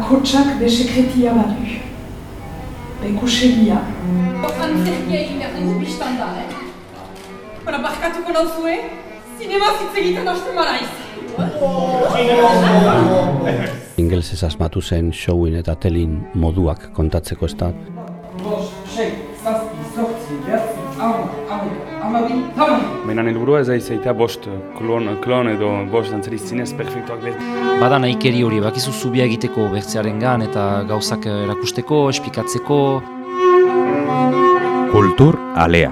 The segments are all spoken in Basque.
bakotsak be sekretia badu. Be kusegia. Antzerkia egin behar dugu biztan da, eh? Bara, barkatuko nauzue, zinema zitz egiten hasten maraiz. Ingelsez asmatu zen showin eta telin moduak kontatzeko ez da. Menan helburua ez aizaita bost klon, klon edo bost dantzeriz zinez perfektuak behar. Bada nahikeri hori, bakizu zubia egiteko bertzearen gan eta gauzak erakusteko, espikatzeko. Kultur alea.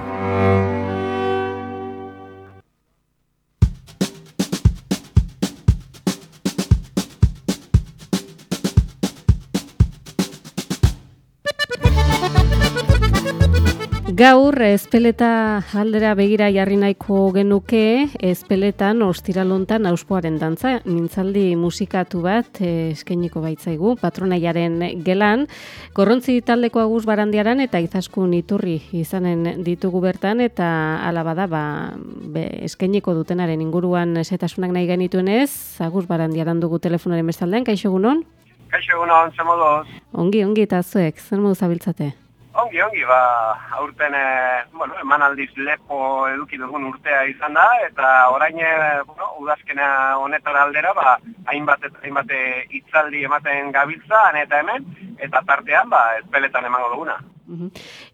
Gaur, ezpeleta aldera begira jarri nahiko genuke, ezpeletan ostiralontan auspoaren dantza, mintzaldi musikatu bat eh, eskainiko baitzaigu, patronaiaren gelan, korrontzi taldeko agus barandiaran eta izaskun iturri izanen ditugu bertan, eta alabada ba, be, eskainiko dutenaren inguruan esetasunak nahi genituen ez, agus barandiaran dugu telefonaren bestaldean, kaixo egunon? Kaixo egunon, zemodoz. Ongi, ongi eta zuek, zer modu zabiltzate? Ongi, ongi, ba, aurten, e, bueno, eman aldiz lepo eduki dugun urtea izan da, eta orain, e, bueno, udazkena honetara aldera, ba, hainbat hainbat hitzaldi ematen gabiltza, eta hemen, eta tartean, ba, ezpeletan emango duguna.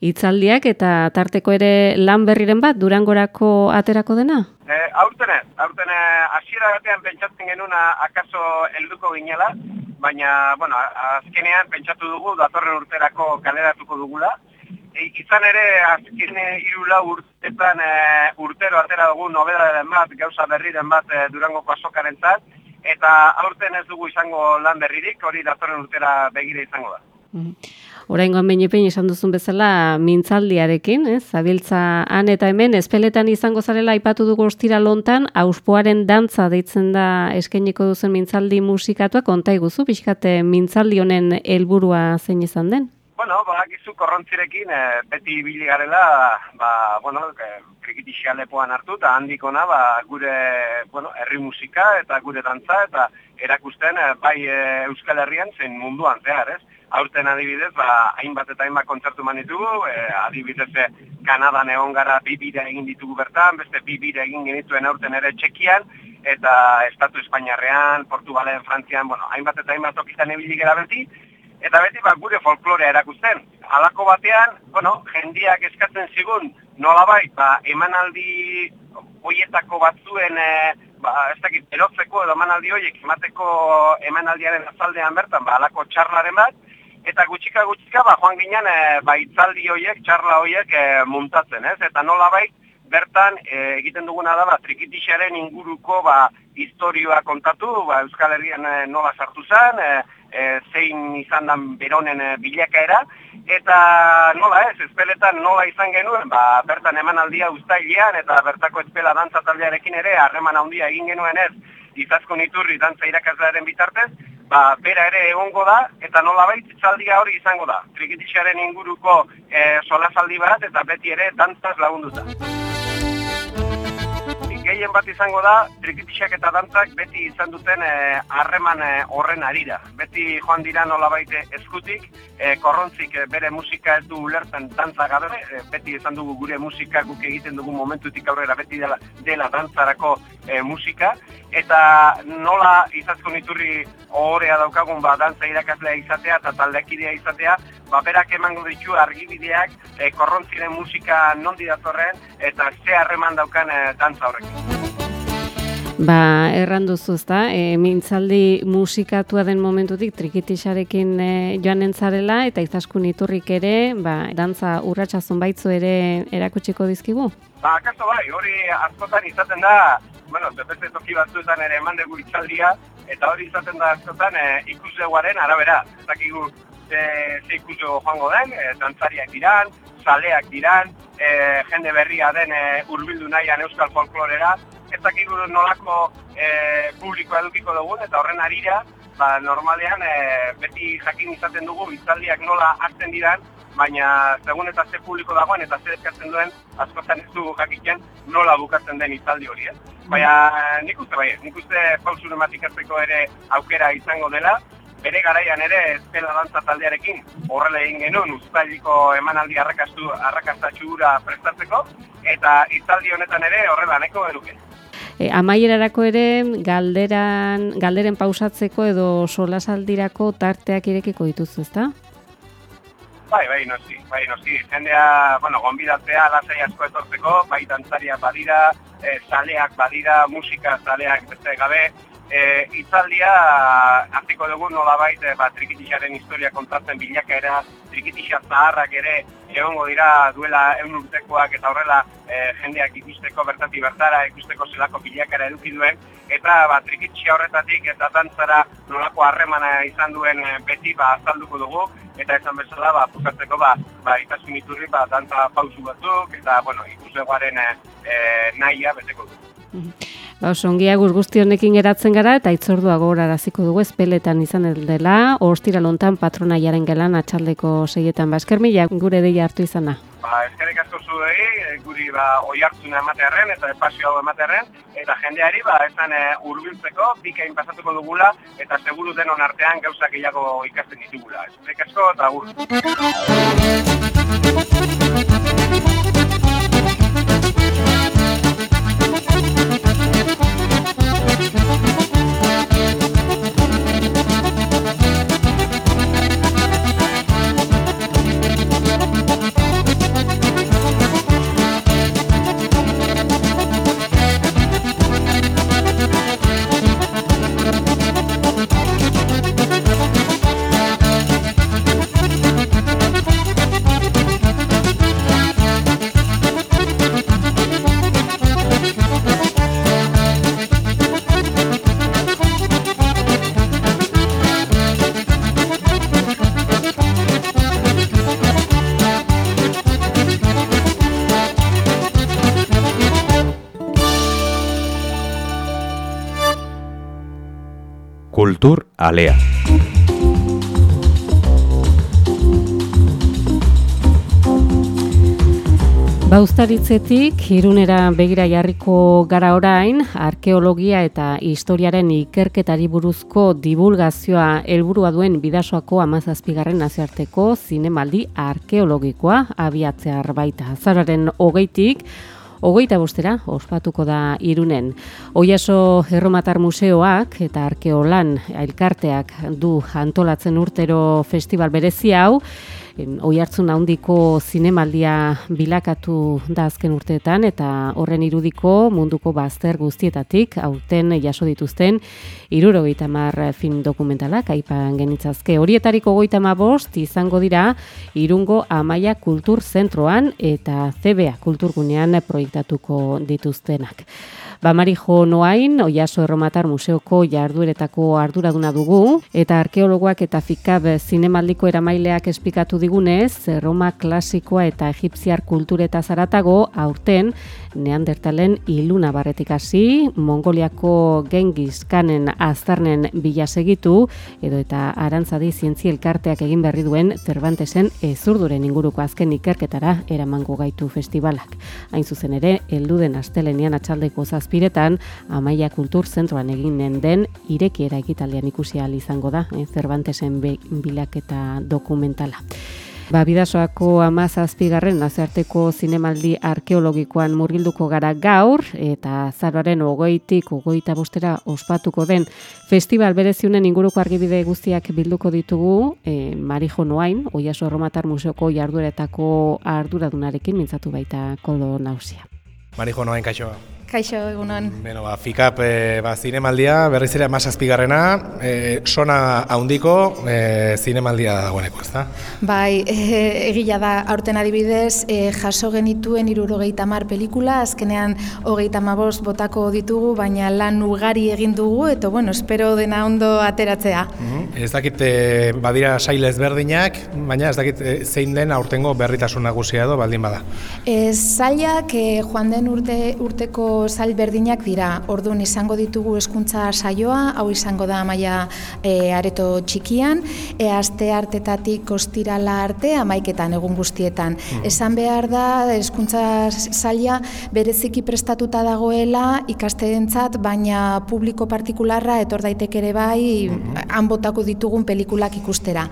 Hitzaldiak eta tarteko ere lan berriren bat, durangorako aterako dena? E, aurten ez, aurten hasiera batean pentsatzen genuna akaso helduko ginela, baina, bueno, azkenean pentsatu dugu datorren urterako kaleratuko dugula. E, izan ere, azken hiru lau urtetan e, urtero atera dugu nobedaren bat, gauza berriren bat e, durangoko azokaren zat, eta aurten ez dugu izango lan berririk, hori datorren urtera begire izango da. Oraingoan behin esan duzun bezala mintzaldiarekin, ez? Zabiltza han eta hemen espeletan izango zarela aipatu dugu ostira lontan, auspoaren dantza deitzen da eskainiko duzen mintzaldi musikatuak konta iguzu, pixkate mintzaldi honen helburua zein izan den? Bueno, ba, gizu korrontzirekin e, beti ibili garela, ba, bueno, e, krikitixia lepoan hartu, eta handikona, ba, gure, bueno, herri musika eta gure dantza, eta erakusten, e, bai e, Euskal Herrian zen munduan zehar, ez? aurten adibidez, ba, hainbat eta hainbat kontzertu man ditugu, e, adibidez e, Kanadan egon gara bi egin ditugu bertan, beste bi egin genituen aurten ere Txekian, eta Estatu Espainiarrean, Portugalen, Frantzian, bueno, hainbat eta hainbat tokitan ebili gara beti, eta beti ba, gure folklorea erakusten. Halako batean, bueno, jendiak eskatzen zigun, nolabait, ba, emanaldi hoietako batzuen, e, ba, ez dakit, erotzeko edo emanaldi horiek, emateko emanaldiaren azaldean bertan, ba, halako txarlaren bat, eta gutxika gutxika ba joan ginen e, ba itzaldi hoiek, txarla hoiek e, muntatzen, ez? Eta nolabait bertan e, egiten duguna da ba trikitixaren inguruko ba historioa kontatu, ba Euskal Herrian e, nola sartu zen, e, e, zein izan dan beronen e, bilakaera eta nola ez, ezpeletan nola izan genuen, ba bertan emanaldia uztailean eta bertako ezpela dantza taldearekin ere harreman handia egin genuen ez, izaskon iturri dantza irakaslearen bitartez, ba, bera ere egongo da, eta nolabait txaldia hori izango da. Trikitixaren inguruko e, solazaldi bat, eta beti ere dantzaz lagunduta. Gehien bat izango da, trikitixak eta dantzak beti izan duten eh, harreman e, horren arira. Beti joan dira nolabait eskutik, e, korrontzik bere musika ez du ulertzen dantza gabe, beti izan dugu gure musika guk egiten dugu momentutik aurrera beti dela, dela dantzarako musika, eta nola izazko niturri ohorea daukagun ba, dantza irakaslea izatea eta taldekidea izatea, berak emango ditu argibideak e, korrontziren musika nondi datorren eta ze harreman daukan e, dantza horrekin. Ba, erran duzu ezta, e, mintzaldi musikatua den momentutik trikitixarekin e, joan entzarela eta izaskun iturrik ere, ba, dantza urratsa zonbaitzu ere erakutsiko dizkigu? Ba, akaso bai, hori askotan izaten da, bueno, beste toki batzuetan ere eman dugu itzaldia, eta hori izaten da askotan e, ikusleguaren arabera. Ez dakigu ze, ze ikusio joango den, e, dantzariak diran, zaleak diran, e, jende berria den e, urbildu nahian euskal folklorera, ez dakigu nolako e, publiko edukiko dugun, eta horren arira, ba, normalean e, beti jakin izaten dugu itzaldiak nola hartzen diran, baina segun eta ze publiko dagoen eta ze eskatzen duen, askotan ez dugu jakiten nola bukatzen den itzaldi hori, Baina nik uste bai, nik uste ematik ere aukera izango dela, bere garaian ere ezpela dantza taldearekin horrela egin genuen uztailiko emanaldi arrakastu arrakastatxura prestatzeko eta hitzaldi honetan ere horrela neko eduke. E, amaierarako ere galderan, galderen pausatzeko edo solasaldirako tarteak irekiko dituzu, ezta? Bai, bai, noski, bai, noski. Jendea, bueno, gonbidatzea lasai asko etortzeko, bai dantzaria badira, e, zaleak badira, musika zaleak beste gabe, e, itzaldia hartiko dugu nolabait e, ba, trikitixaren historia kontatzen bilakaera, trikitixa zaharrak ere egongo dira duela egun urtekoak eta horrela e, jendeak ikusteko bertati bertara ikusteko zelako bilakaera eduki duen eta ba, trikitixa horretatik eta tantzara nolako harremana izan duen e, beti ba, azalduko dugu eta esan bezala ba, pukatzeko ba, ba, itasun iturri ba, dantza pausu batzuk eta bueno, ikusegoaren e, e, nahia beteko dugu. Ba, ongia guzti honekin geratzen gara eta itzordua gogoraraziko dugu ezpeletan izan dela, ostira lontan patrona jaren gelan atxaldeko seietan. Ba, esker mila gure deia hartu izana. Ba, eskerrik asko zuei, guri ba, oi hartzuna ematearen eta espazio hau ematearen, eta jendeari ba, esan e, urbiltzeko, bikain pasatuko dugula, eta seguru denon artean gauzak gehiago ikasten ditugula. Eskerrik asko eta gur. Alea. Baustaritzetik, irunera begira jarriko gara orain, arkeologia eta historiaren ikerketari buruzko divulgazioa helburua duen bidasoako amazazpigarren nazioarteko zinemaldi arkeologikoa abiatzea baita. Zararen hogeitik, hogeita bostera ospatuko da irunen. Oiaso Erromatar Museoak eta Arkeolan elkarteak du antolatzen urtero festival berezi hau, oi hartzun handiko zinemaldia bilakatu da azken urteetan eta horren irudiko munduko bazter guztietatik aurten jaso dituzten iruro mar film dokumentalak aipan genitzazke. Horietariko goita bost izango dira irungo amaia kultur zentroan eta CBA kulturgunean proiektatuko dituztenak. Ba Marijo Noain, Oiaso Erromatar Museoko jardueretako arduraduna dugu, eta arkeologoak eta fikab zinemaldiko eramaileak espikatu digunez, Roma klasikoa eta egipziar kultureta zaratago, aurten, neandertalen iluna barretik hasi, Mongoliako gengiz kanen aztarnen bila segitu, edo eta arantzadi zientzi elkarteak egin berri duen Cervantesen ezurduren inguruko azken ikerketara eramango gaitu festivalak. Hain zuzen ere, elduden astelenian atxaldeko zazpiretan, Amaia Kultur Zentroan eginen den irekiera ekitaldean ikusi izango da, eh, Cervantesen bilaketa dokumentala. Ba, bidasoako amazazpigarren nazarteko zinemaldi arkeologikoan murgilduko gara gaur, eta zaroaren ogoitik, ogoita bostera ospatuko den festival bereziunen inguruko argibide guztiak bilduko ditugu, e, Marijo Noain, Oiaso Romatar Museoko jardueretako arduradunarekin mintzatu baita kolo nausia. Marijo Noain, kaixoa. Kaixo egunon. Beno, ba, fikap e, ba, zinemaldia, berriz ere amazazpigarrena, e, sona haundiko e, zinemaldia dagoeneko, ez da? Bai, e, egila da, aurten adibidez, e, jaso genituen irurogeita mar pelikula, azkenean hogeita mabost botako ditugu, baina lan ugari egin dugu, eta bueno, espero dena ondo ateratzea. Mm Ez dakit, e, badira saile ezberdinak, baina ez dakit e, zein den aurtengo berritasun nagusia edo baldin bada. E, zailak, e, joan den urte, urteko zail berdinak dira. Orduan izango ditugu hezkuntza saioa, hau izango da amaia e, areto txikian, e, aste hartetatik ostirala arte amaiketan egun guztietan. Esan behar da hezkuntza saila bereziki prestatuta dagoela ikasteentzat, baina publiko partikularra etor daiteke ere bai han botako ditugun pelikulak ikustera.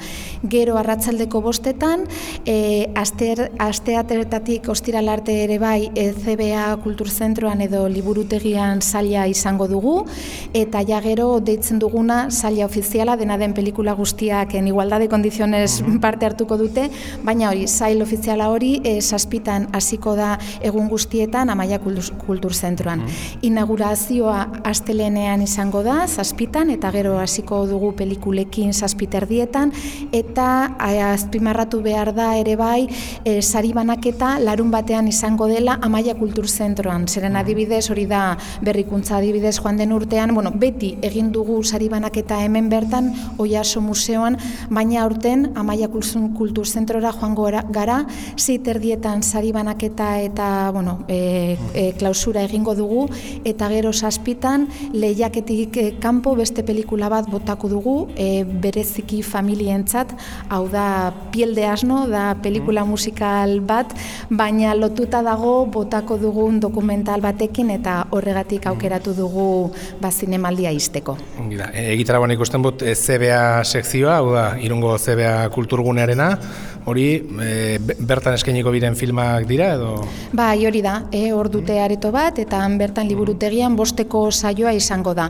Gero arratsaldeko bostetan, e, aste, aste ateretatik ostirala arte ere bai e, CBA Kulturzentroan edo liburutegian saila izango dugu, eta ja gero deitzen duguna saila ofiziala dena den pelikula guztiak en igualdade kondizionez parte hartuko dute, baina hori, sail ofiziala hori e, saspitan hasiko da egun guztietan Amaia Kultur- Kulturzentroan. Inaugurazioa astelenean izango da, zazpitan, eta gero hasiko dugu pelikulekin zazpiterdietan, eta a- azpimarratu behar da ere bai, e, sari banaketa larun batean izango dela Amaia Kulturzentroan. Zeren adibidez, hori da berrikuntza adibidez joan den urtean, bueno, beti egin dugu sari banaketa hemen bertan, Oiaso Museoan, baina aurten Amaia Kultur- Kulturzentrora joango gara- ziterdietan sari banaketa eta, bueno, e, e, klausura egingo dugu, eta gero zazpitan lehiaketik eh, kanpo beste pelikula bat botako dugu, e, bereziki familientzat, hau da Piel de Asno, da pelikula musikal bat, baina lotuta dago botako dugun dokumental batekin eta horregatik aukeratu dugu ba zinemaldia izteko. Da. E, ikusten dut e, CBA sekzioa, hau da, irungo CBA kulturgunearena, hori e, be- bertan eskainiko biren filmak dira edo... Bai, hori da, e, hor dute areto bat, eta han bertan liburutegian bosteko saioa izango da.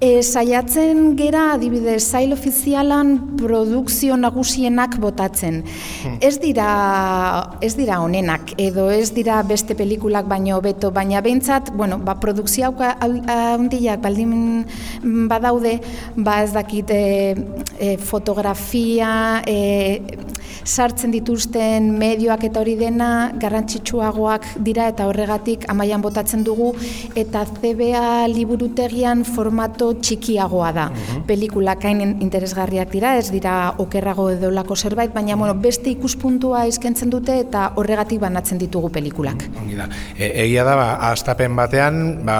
E, saiatzen gera, adibidez, zail ofizialan produkzio nagusienak botatzen. Ez dira, ez dira onenak, edo ez dira beste pelikulak baino beto, baina behintzat, bueno, ba, produkzio handiak baldin badaude, ba ez dakit e, e, fotografia, e, sartzen dituzten medioak eta hori dena garrantzitsuagoak dira eta horregatik amaian botatzen dugu eta CBA liburutegian formato txikiagoa da. Pelikulak hain interesgarriak dira, ez dira okerrago edo lako zerbait, baina bueno, beste ikuspuntua eskaintzen dute eta horregatik banatzen ditugu pelikulak. Ongi da. E, egia da, ba, astapen batean, ba,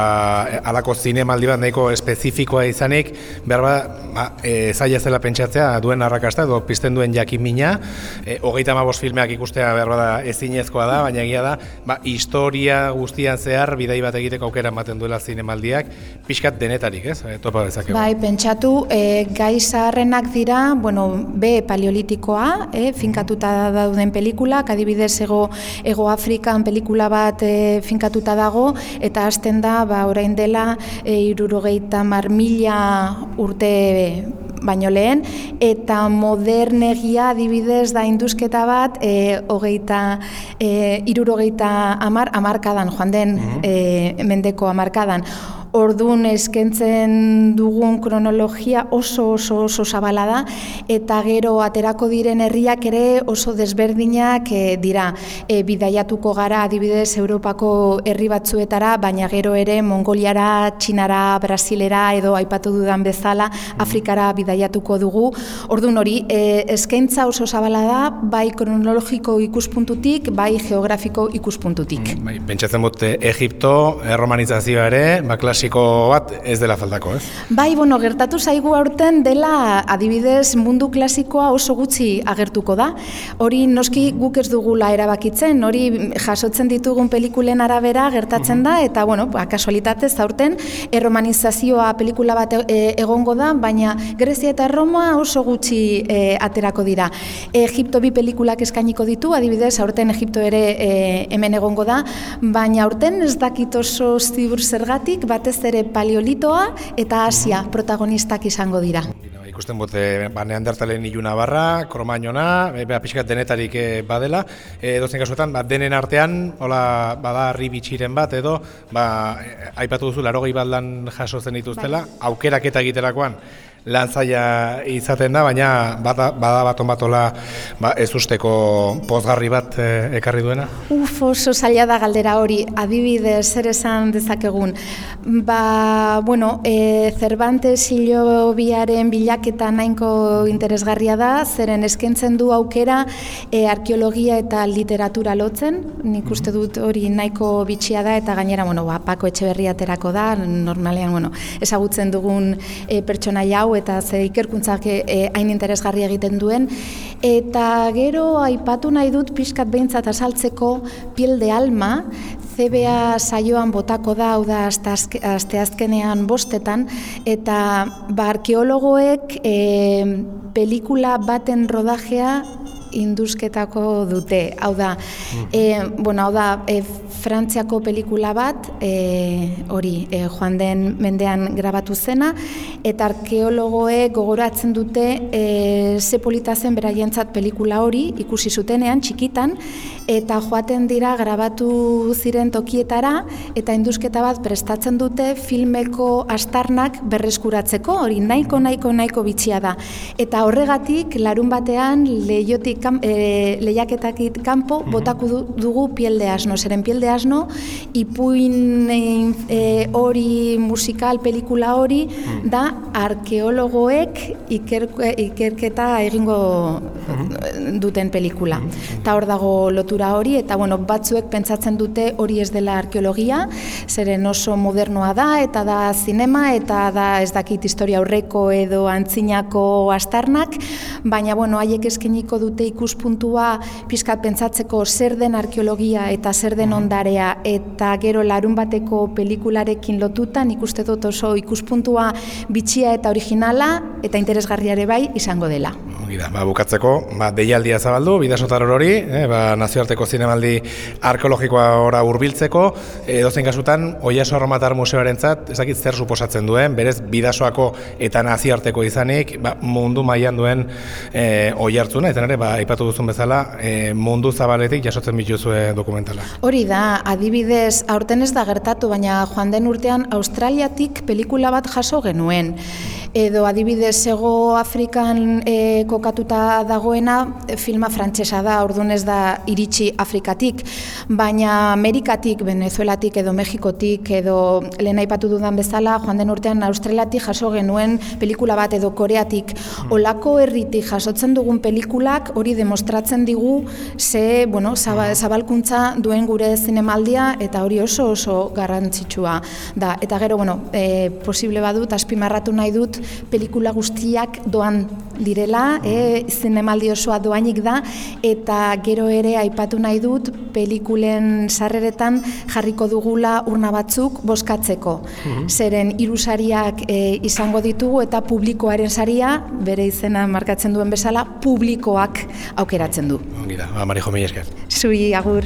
e, alako zinemaldi bat nahiko espezifikoa izanik, behar ba, ba e, zaila zela pentsatzea duen arrakasta edo pizten duen jakin mina, e, hogeita hamabost filmeak ikustea behar bada ezinezkoa da, baina egia da, ba, historia guztian zehar bidai bat egiteko aukera ematen duela zinemaldiak, pixkat denetarik, ez? E, topa dezakegu. Bai, pentsatu, e, gai zaharrenak dira, bueno, be paleolitikoa, e, finkatuta dauden pelikulak, adibidez ego, ego Afrikan pelikula bat e, finkatuta dago, eta hasten da, ba, orain dela, e, irurogeita mar mila urte baino lehen, eta modernegia adibidez da induzketa bat, e, hogeita, e, irurogeita amar, amarkadan, joan den e, mendeko amarkadan. Ordun eskentzen dugun kronologia oso oso oso zabala da eta gero aterako diren herriak ere oso desberdinak e, dira. E, bidaiatuko gara adibidez Europako herri batzuetara, baina gero ere Mongoliara, Txinara, Brasilera edo aipatu dudan bezala Afrikara bidaiatuko dugu. Ordun hori, e, eskaintza oso zabala da, bai kronologiko ikuspuntutik, bai geografiko ikuspuntutik. Bai, pentsatzen dut e, Egipto, erromanizazioa ere, ba, klasiko bat ez dela faltako, ez? Bai, bueno, gertatu zaigu aurten dela adibidez mundu klasikoa oso gutxi agertuko da. Hori noski guk ez dugula erabakitzen, hori jasotzen ditugun pelikulen arabera gertatzen da eta bueno, ba kasualitatez aurten erromanizazioa pelikula bat e, egongo da, baina Grezia eta Roma oso gutxi e, aterako dira. Egipto bi pelikulak eskainiko ditu, adibidez aurten Egipto ere e, hemen egongo da, baina aurten ez dakit oso zibur zergatik batez ere paleolitoa eta Asia protagonistak izango dira. Ba, ikusten bote ba, neandertalen iluna barra, kromainona, e, beha pixkat denetarik e, badela, e, dozen kasuetan, ba, denen artean, hola, bada harri bitxiren bat, edo, ba, e, aipatu duzu, larogei baldan jaso zen dituztela, aukerak eta egiterakoan, lantzaia izaten da, baina bada, bada bat onbatola ba, ez usteko pozgarri bat e, ekarri duena? Uf, oso zaila da galdera hori, adibidez, zer esan dezakegun. Ba, bueno, e, Cervantes hilo biaren bilaketa nahiko interesgarria da, zeren eskentzen du aukera e, arkeologia eta literatura lotzen, nik uste dut hori nahiko bitxia da, eta gainera, bueno, ba, Pako Etxeberria aterako da, normalean, bueno, ezagutzen dugun e, pertsona jau, eta ze ikerkuntzak e, e, hain interesgarria egiten duen, eta gero aipatu nahi dut pixkat behintzat asaltzeko piel de alma, CBA saioan botako da, hau da, asteazkenean bostetan, eta ba, arkeologoek e, pelikula baten rodajea indusketako dute. Hau da, e, bueno, hau da, e, Frantziako pelikula bat, e, hori, e, joan den mendean grabatu zena, eta arkeologoek gogoratzen dute e, ze polita zen beraientzat pelikula hori, ikusi zutenean, txikitan, eta joaten dira grabatu ziren tokietara, eta indusketa bat prestatzen dute filmeko astarnak berreskuratzeko, hori nahiko, nahiko, nahiko bitxia da. Eta horregatik, larun batean, lehiotik kan, e, lehiaketak kanpo mhm. botako dugu piel de asno, zeren piel de asno ipuin e, hori musikal pelikula hori mhm. da arkeologoek iker, ikerketa egingo mhm. duten pelikula. Eta hor dago lotura hori, eta bueno, batzuek pentsatzen dute hori ez dela arkeologia, zeren oso modernoa da, eta da zinema, eta da ez dakit historia aurreko edo antzinako astarnak, baina bueno, haiek eskeniko dute ikuspuntua pizkat pentsatzeko zer den arkeologia eta zer den mhm. Ondarea eta gero larun bateko pelikularekin lotutan ikuste dut oso ikuspuntua bitxia eta originala eta interesgarriare bai izango dela. Gira, ba, bukatzeko, ba, deialdia zabaldu, bidasotar hori, eh, ba, nazioarteko zinemaldi arkeologikoa ora hurbiltzeko, edo zein kasutan, Oiaso Arromatar Museoaren zat, ezakit zer suposatzen duen, berez bidasoako eta nazioarteko izanik, ba, mundu mailan duen e, oi hartzuna, eta nire, ba, aipatu duzun bezala, e, mundu zabaletik jasotzen bituzue dokumentala. Hori da, adibidez, aurten ez da gertatu, baina joan den urtean Australiatik pelikula bat jaso genuen edo adibidez ego Afrikan e, kokatuta dagoena filma frantsesa da, ordun ez da iritsi Afrikatik, baina Amerikatik, Venezuelatik edo Mexikotik edo lehen aipatu dudan bezala, joan den urtean Australiatik jaso genuen pelikula bat edo Koreatik. Hmm. Olako herritik jasotzen dugun pelikulak hori demostratzen digu ze, bueno, hmm. zabalkuntza duen gure zinemaldia eta hori oso oso garrantzitsua da. Eta gero, bueno, e, posible badut, azpimarratu nahi dut, pelikula guztiak doan direla, e, zinemaldi osoa doainik da, eta gero ere aipatu nahi dut pelikulen sarreretan jarriko dugula urna batzuk boskatzeko. Mhm. Zeren irusariak e, izango ditugu eta publikoaren saria, bere izena markatzen duen bezala, publikoak aukeratzen du. Ongi da, ba, Marijo Millesker. Zui, agur.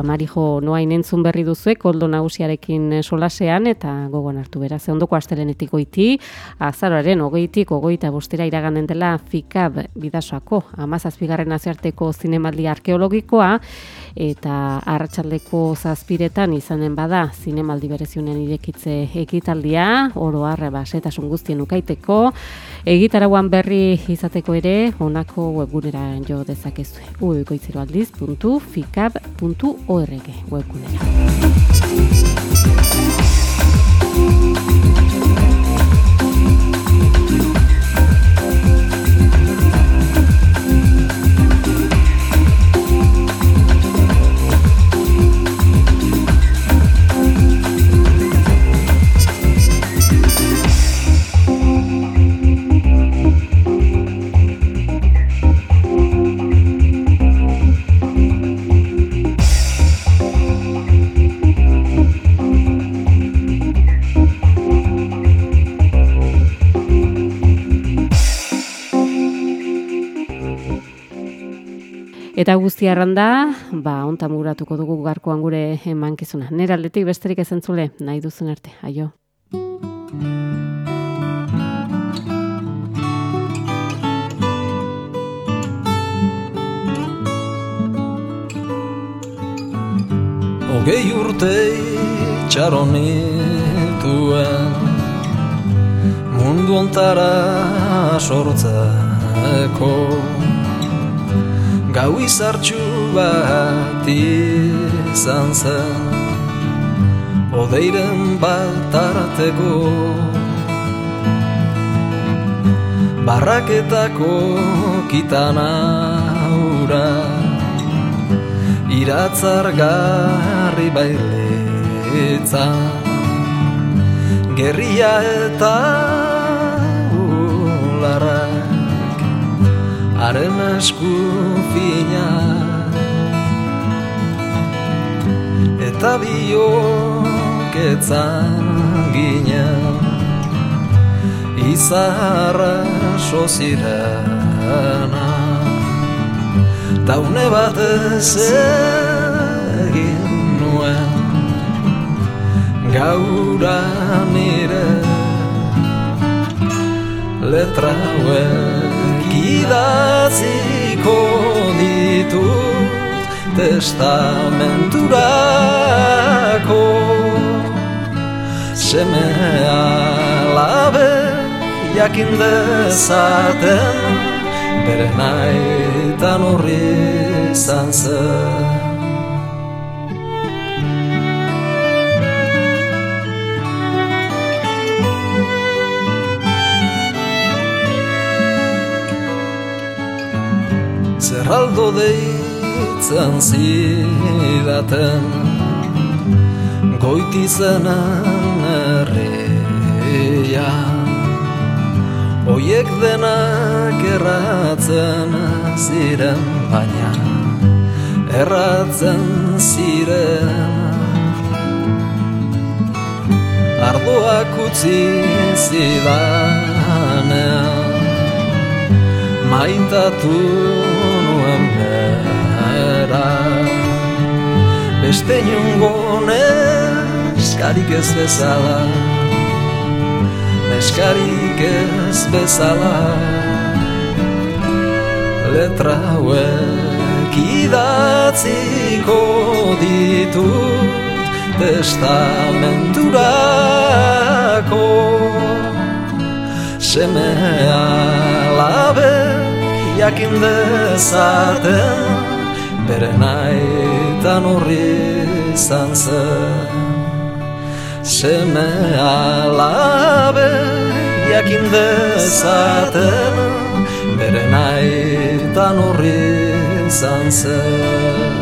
Ba, marijo noain entzun berri duzuek, koldo nagusiarekin eh, solasean, eta gogoan hartu bera, ze ondoko astelenetik goiti, azaroaren ogeitik, ogoita bostera iraganen dela FIKAB bidasoako, amazazpigarren aziarteko zinemaldi arkeologikoa, eta arratsaldeko zazpiretan izanen bada zinemaldi bereziunen irekitze ekitaldia, oro arre basetasun guztien ukaiteko, egitarauan berri izateko ere, honako webgunera jo dezakezu, o de reggae Eta guzti arranda, ba, onta muguratuko dugu garkoan gure emankizuna. Nera aldetik besterik ezentzule, nahi duzun arte, aio. Hogei urte txaronituen Mundu ontara sortzeko Gau izartxu bat izan zen Odeiren bat arteko. Barraketako kitana ura Iratzar garri bailetza. Gerria eta ularak Haren esku fina Eta bioketzan ginen Izarra sozirana Daune bat ez egin nuen Gaura nire Letra hauek idaziko ditut Testamenturako Semea labe jakin dezaten bere nahitan horri izan. Zerraldo deitzen zidaten goitizenen herrian Oiek denak erratzen ziren baina Erratzen ziren. Ardoak utzi zidanean Maintatu nuen bera Beste niongo neskarik ez bezala. Eskarik ez bezala. Letra hauek idatziko ditut Testamenturako. Semea labe jakin dezaten Bere nahitan horri izan zen. Seme alabe jakin dezaten Bere nahitan horri izan zen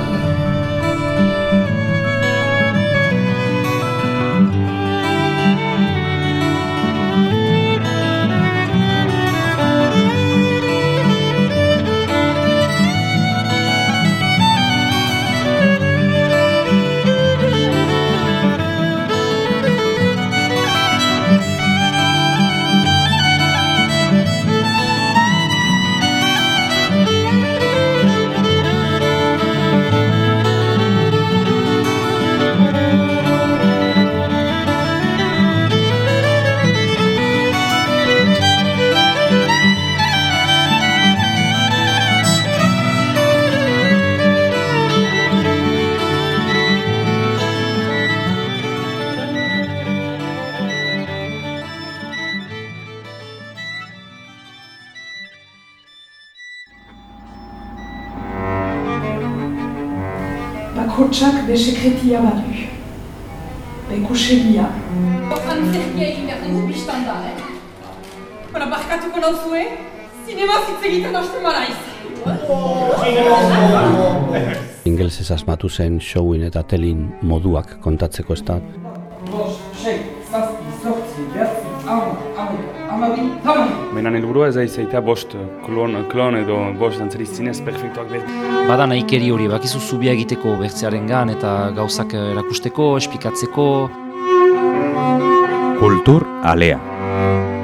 Bakotsak be sekretia badu. Bekusegia. Antzerkia egin behar dugu biztan da, eh? Bara, barkatuko nauzue, zinema zitz egiten hasten maraiz. Ingelesez asmatu zen showin eta telin moduak kontatzeko ez da. Amabi. Menan helburua ez aizaita bost klon, klon edo bost dantzeriz zinez perfektuak behar. Bada nahikeri hori, bakizu zubia egiteko bertzearen gan eta gauzak erakusteko, espikatzeko. Kultur alea.